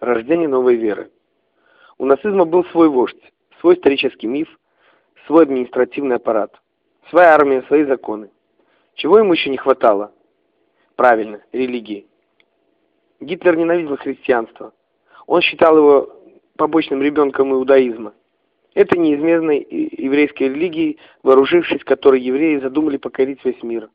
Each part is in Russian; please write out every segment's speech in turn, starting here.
Рождение новой веры. У нацизма был свой вождь, свой исторический миф, свой административный аппарат, своя армия, свои законы. Чего ему еще не хватало? Правильно, религии. Гитлер ненавидел христианство. Он считал его побочным ребенком иудаизма. Это неизменной еврейской религии, вооружившись которой евреи задумали покорить весь мир.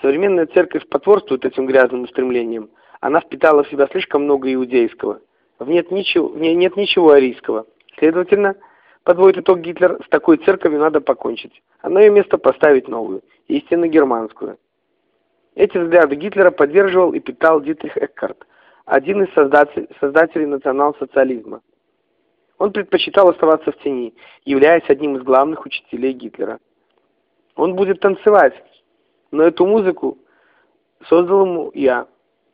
Современная церковь потворствует этим грязным устремлениям. Она впитала в себя слишком много иудейского. В, нет ничего, в ней нет ничего арийского. Следовательно, подводит итог Гитлер, с такой церковью надо покончить, а ее место поставить новую, истинно германскую. Эти взгляды Гитлера поддерживал и питал Дитрих Эккарт, один из создателей, создателей национал-социализма. Он предпочитал оставаться в тени, являясь одним из главных учителей Гитлера. Он будет танцевать, но эту музыку создал ему я,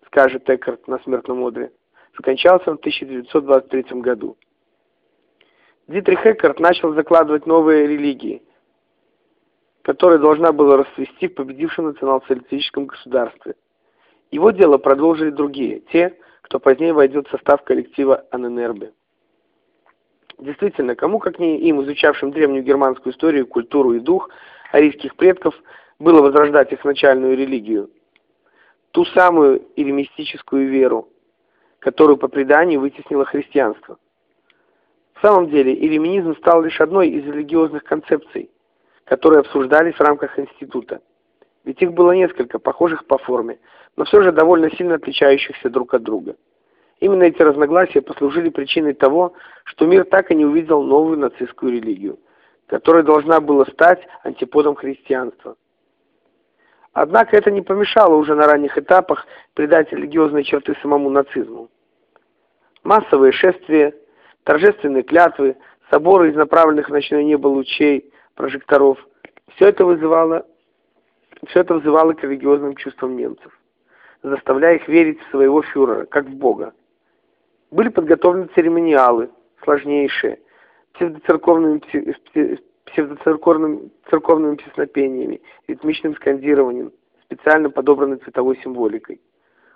скажет Эккарт на смертном одре. Скончался он в 1923 году. Дитрих Эккарт начал закладывать новые религии, которые должна была расцвести в победившем национал-социалистическом государстве. Его дело продолжили другие, те, кто позднее войдет в состав коллектива Аненербе. Действительно, кому как не им, изучавшим древнюю германскую историю, культуру и дух арийских предков, было возрождать их начальную религию, ту самую элемистическую веру, которую по преданию вытеснило христианство. В самом деле, элеминизм стал лишь одной из религиозных концепций, которые обсуждались в рамках института. Ведь их было несколько, похожих по форме, но все же довольно сильно отличающихся друг от друга. Именно эти разногласия послужили причиной того, что мир так и не увидел новую нацистскую религию, которая должна была стать антиподом христианства. Однако это не помешало уже на ранних этапах придать религиозные черты самому нацизму. Массовые шествия, торжественные клятвы, соборы из направленных в ночное небо лучей, прожекторов – все это вызывало, все это вызывало к религиозным чувствам немцев, заставляя их верить в своего фюрера, как в Бога. Были подготовлены церемониалы, сложнейшие, псевдоцерковными псевдоцерковными церковными песнопениями, ритмичным скандированием, специально подобранной цветовой символикой.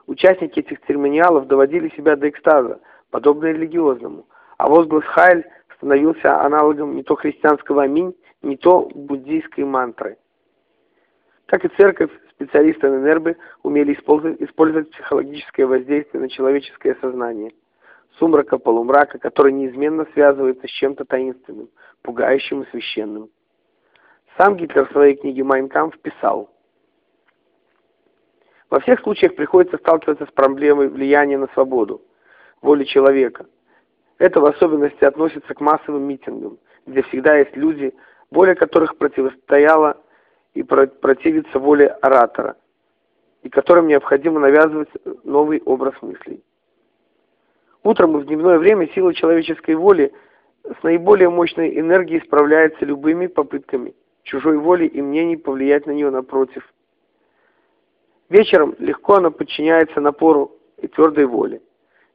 Участники этих церемониалов доводили себя до экстаза, подобно религиозному, а возглас «Хайль» становился аналогом не то христианского «Аминь», не то буддийской мантры. Как и церковь, специалисты ННРБ умели использовать психологическое воздействие на человеческое сознание – сумрака, полумрака, который неизменно связывается с чем-то таинственным, пугающим и священным. Сам Гитлер в своей книге «Майн кампф» писал, «Во всех случаях приходится сталкиваться с проблемой влияния на свободу, воли человека. Это в особенности относится к массовым митингам, где всегда есть люди, воля которых противостояла и противится воле оратора, и которым необходимо навязывать новый образ мыслей. Утром и в дневное время сила человеческой воли с наиболее мощной энергией справляется любыми попытками чужой воли и мнений повлиять на нее напротив. Вечером легко она подчиняется напору и твердой воле.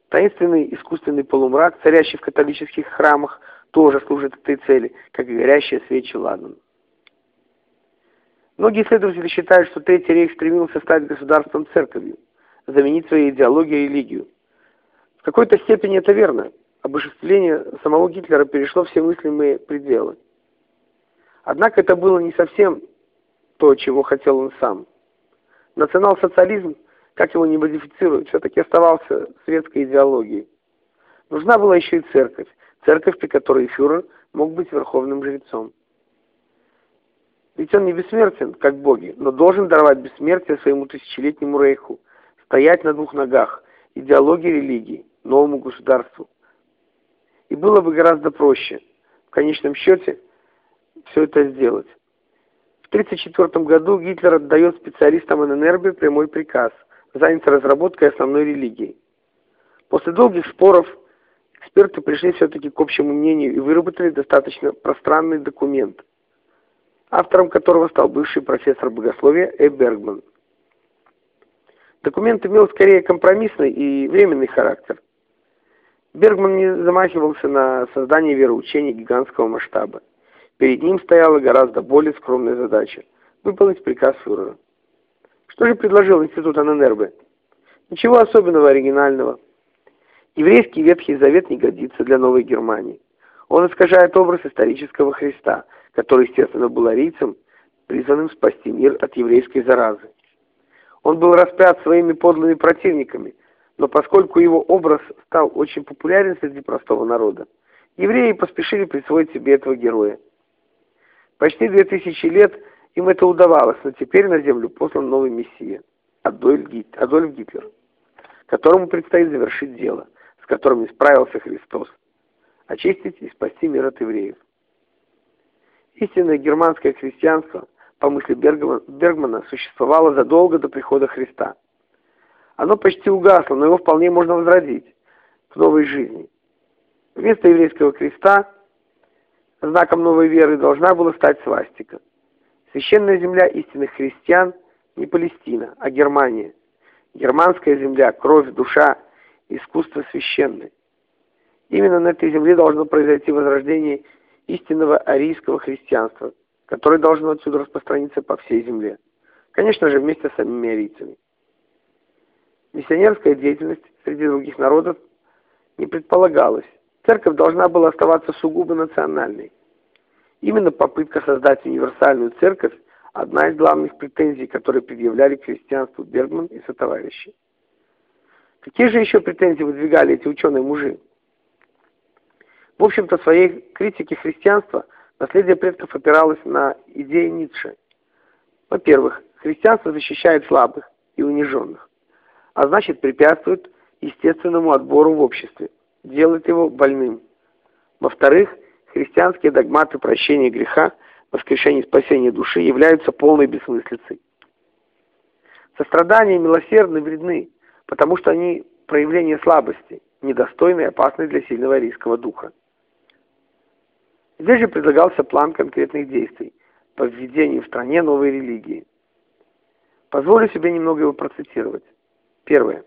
Таинственный искусственный полумрак, царящий в католических храмах, тоже служит этой цели, как и горящие свечи ладан. Многие исследователи считают, что Третий рейх стремился стать государством-церковью, заменить своей идеологией религию. Какой-то степени это верно. Обожествление самого Гитлера перешло все мыслимые пределы. Однако это было не совсем то, чего хотел он сам. Национал-социализм, как его не модифицируют, все-таки оставался светской идеологией. Нужна была еще и церковь, церковь, при которой фюрер мог быть верховным жрецом. Ведь он не бессмертен, как боги, но должен даровать бессмертие своему тысячелетнему рейху, стоять на двух ногах, идеологии религии, новому государству. И было бы гораздо проще, в конечном счете, все это сделать. В 1934 году Гитлер отдает специалистам ННРБ прямой приказ заняться разработкой основной религии. После долгих споров эксперты пришли все-таки к общему мнению и выработали достаточно пространный документ, автором которого стал бывший профессор богословия Э. Документ имел скорее компромиссный и временный характер. Бергман не замахивался на создание вероучений гигантского масштаба. Перед ним стояла гораздо более скромная задача – выполнить приказ фюрера. Что же предложил институт Анненербе? Ничего особенного оригинального. Еврейский Ветхий Завет не годится для Новой Германии. Он искажает образ исторического Христа, который, естественно, был арийцем, призванным спасти мир от еврейской заразы. Он был распят своими подлыми противниками, но поскольку его образ стал очень популярен среди простого народа, евреи поспешили присвоить себе этого героя. Почти две тысячи лет им это удавалось, но теперь на землю послан новый мессия, Адольф Гитлер, которому предстоит завершить дело, с которым не справился Христос, очистить и спасти мир от евреев. Истинное германское христианство – по мысли Бергмана, существовало задолго до прихода Христа. Оно почти угасло, но его вполне можно возродить к новой жизни. Вместо еврейского креста знаком новой веры должна была стать свастика. Священная земля истинных христиан не Палестина, а Германия. Германская земля, кровь, душа, искусство священное. Именно на этой земле должно произойти возрождение истинного арийского христианства, которое должно отсюда распространиться по всей земле. Конечно же, вместе с самими арийцами. Миссионерская деятельность среди других народов не предполагалась. Церковь должна была оставаться сугубо национальной. Именно попытка создать универсальную церковь – одна из главных претензий, которые предъявляли к христианству Бергман и сотоварищи. Какие же еще претензии выдвигали эти ученые-мужи? В общем-то, своей критике христианства – Наследие предков опиралось на идеи Ницше. Во-первых, христианство защищает слабых и униженных, а значит препятствует естественному отбору в обществе, делает его больным. Во-вторых, христианские догматы прощения греха, воскрешения и спасения души являются полной бессмыслицей. Сострадания милосердны вредны, потому что они проявление слабости, недостойны и опасны для сильного арийского духа. Здесь же предлагался план конкретных действий по введению в стране новой религии. Позволю себе немного его процитировать. Первое.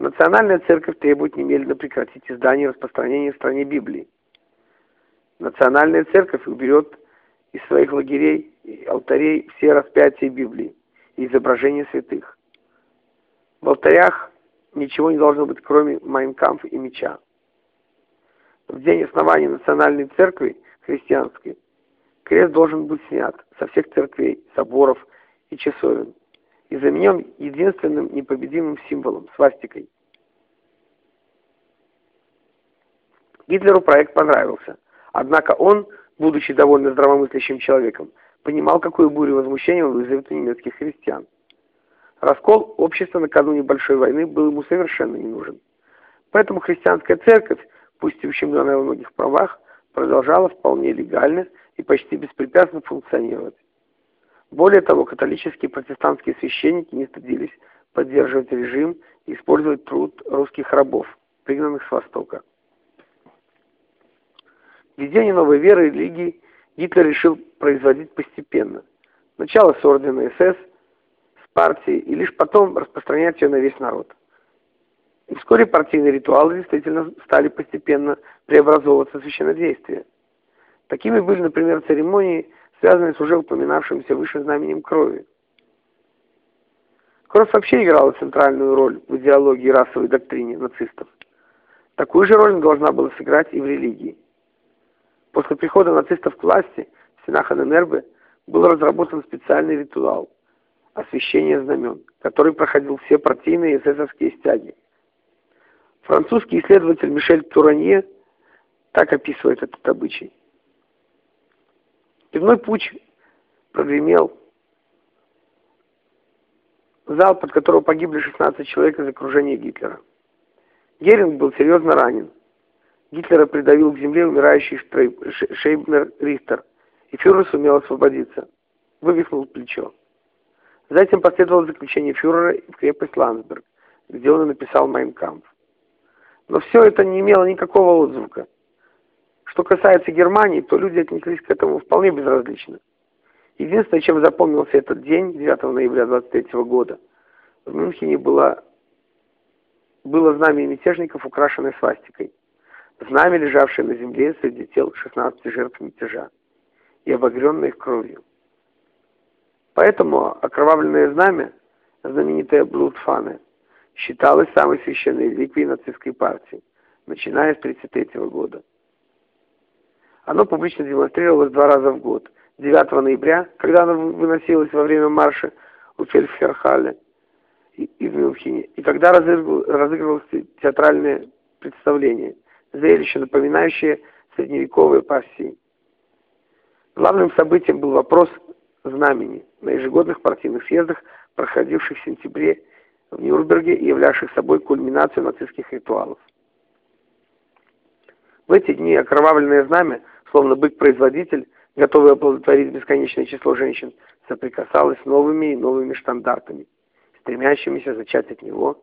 Национальная церковь требует немедленно прекратить издание и распространение в стране Библии. Национальная церковь уберет из своих лагерей и алтарей все распятия Библии и изображения святых. В алтарях ничего не должно быть, кроме майнкамфа и меча. В день основания Национальной Церкви Христианской крест должен быть снят со всех церквей, соборов и часовен и заменен единственным непобедимым символом – свастикой. Гитлеру проект понравился, однако он, будучи довольно здравомыслящим человеком, понимал, какую бурю возмущения он вызовет у немецких христиан. Раскол общества накануне Большой войны был ему совершенно не нужен. Поэтому христианская церковь пусть и ущемленная во многих правах, продолжала вполне легально и почти беспрепятственно функционировать. Более того, католические и протестантские священники не стыдились поддерживать режим и использовать труд русских рабов, пригнанных с Востока. Введение новой веры и религии Гитлер решил производить постепенно. Сначала с ордена СС, с партии, и лишь потом распространять ее на весь народ. И вскоре партийные ритуалы действительно стали постепенно преобразовываться в священнодействие. Такими были, например, церемонии, связанные с уже упоминавшимся выше знаменем крови. Кровь вообще играла центральную роль в идеологии и расовой доктрине нацистов. Такую же роль должна была сыграть и в религии. После прихода нацистов к власти в стенах ННРБ был разработан специальный ритуал – освящение знамен, который проходил все партийные эсэсовские стяги. Французский исследователь Мишель Туранье так описывает этот обычай. Пивной путь прогремел. Зал, под которого погибли 16 человек из окружения Гитлера. Геринг был серьезно ранен. Гитлера придавил к земле умирающий Шейбнер Рихтер, и фюрер сумел освободиться. Вывихнул плечо. Затем последовало заключение фюрера в крепость Ландсберг, где он и написал «Майнкамп». Но все это не имело никакого отзвука. Что касается Германии, то люди отнеслись к этому вполне безразлично. Единственное, чем запомнился этот день, 9 ноября 23 года, в Мюнхене было, было знамя мятежников, украшенное свастикой. Знамя, лежавшее на земле среди тел 16 жертв мятежа и обогренное их кровью. Поэтому окровавленное знамя, знаменитое Блудфане, считалось самой священной реликвией нацистской партии, начиная с 1933 года. Оно публично демонстрировалось два раза в год. 9 ноября, когда оно выносилось во время марша у Фельдхерхалле и, и в Мюнхене, и когда разыгрывалось театральное представление, зрелище, напоминающее средневековые пассии. Главным событием был вопрос знамени на ежегодных партийных съездах, проходивших в сентябре в Нюрнберге и являвших собой кульминацию нацистских ритуалов. В эти дни окровавленное знамя, словно бык-производитель, готовый оплодотворить бесконечное число женщин, соприкасалось с новыми и новыми штандартами, стремящимися зачать от него.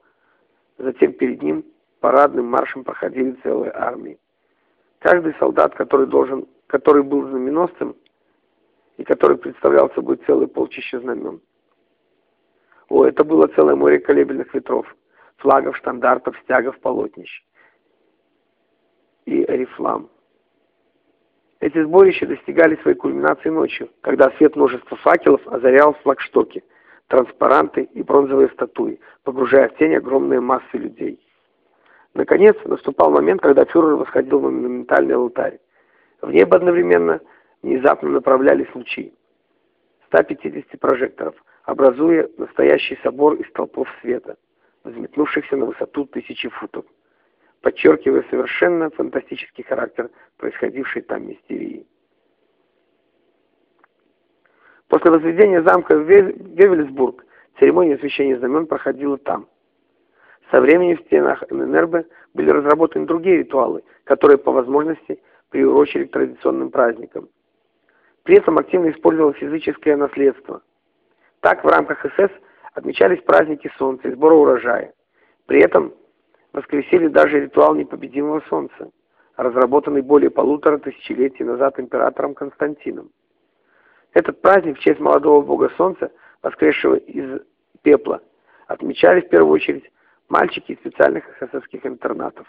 Затем перед ним парадным маршем проходили целые армии. Каждый солдат, который, должен, который был знаменосцем и который представлял собой целый полчища знамен. О, это было целое море колебельных ветров, флагов, штандартов, стягов, полотнищ и орифлам. Эти сборища достигали своей кульминации ночью, когда свет множества факелов озарял флагштоки, транспаранты и бронзовые статуи, погружая в тень огромные массы людей. Наконец, наступал момент, когда фюрер восходил на монументальный алтарь. В небо одновременно внезапно направлялись лучи. 150 прожекторов, образуя настоящий собор из толпов света, взметнувшихся на высоту тысячи футов, подчеркивая совершенно фантастический характер происходившей там мистерии. После возведения замка в Вевельсбург церемония освящения знамен проходила там. Со временем в стенах ННРБ были разработаны другие ритуалы, которые по возможности приурочили к традиционным праздникам. При этом активно использовалось языческое наследство. Так в рамках СС отмечались праздники Солнца и сбора урожая. При этом воскресили даже ритуал непобедимого Солнца, разработанный более полутора тысячелетий назад императором Константином. Этот праздник в честь молодого бога Солнца, воскресшего из пепла, отмечали в первую очередь мальчики из специальных эсэсовских интернатов.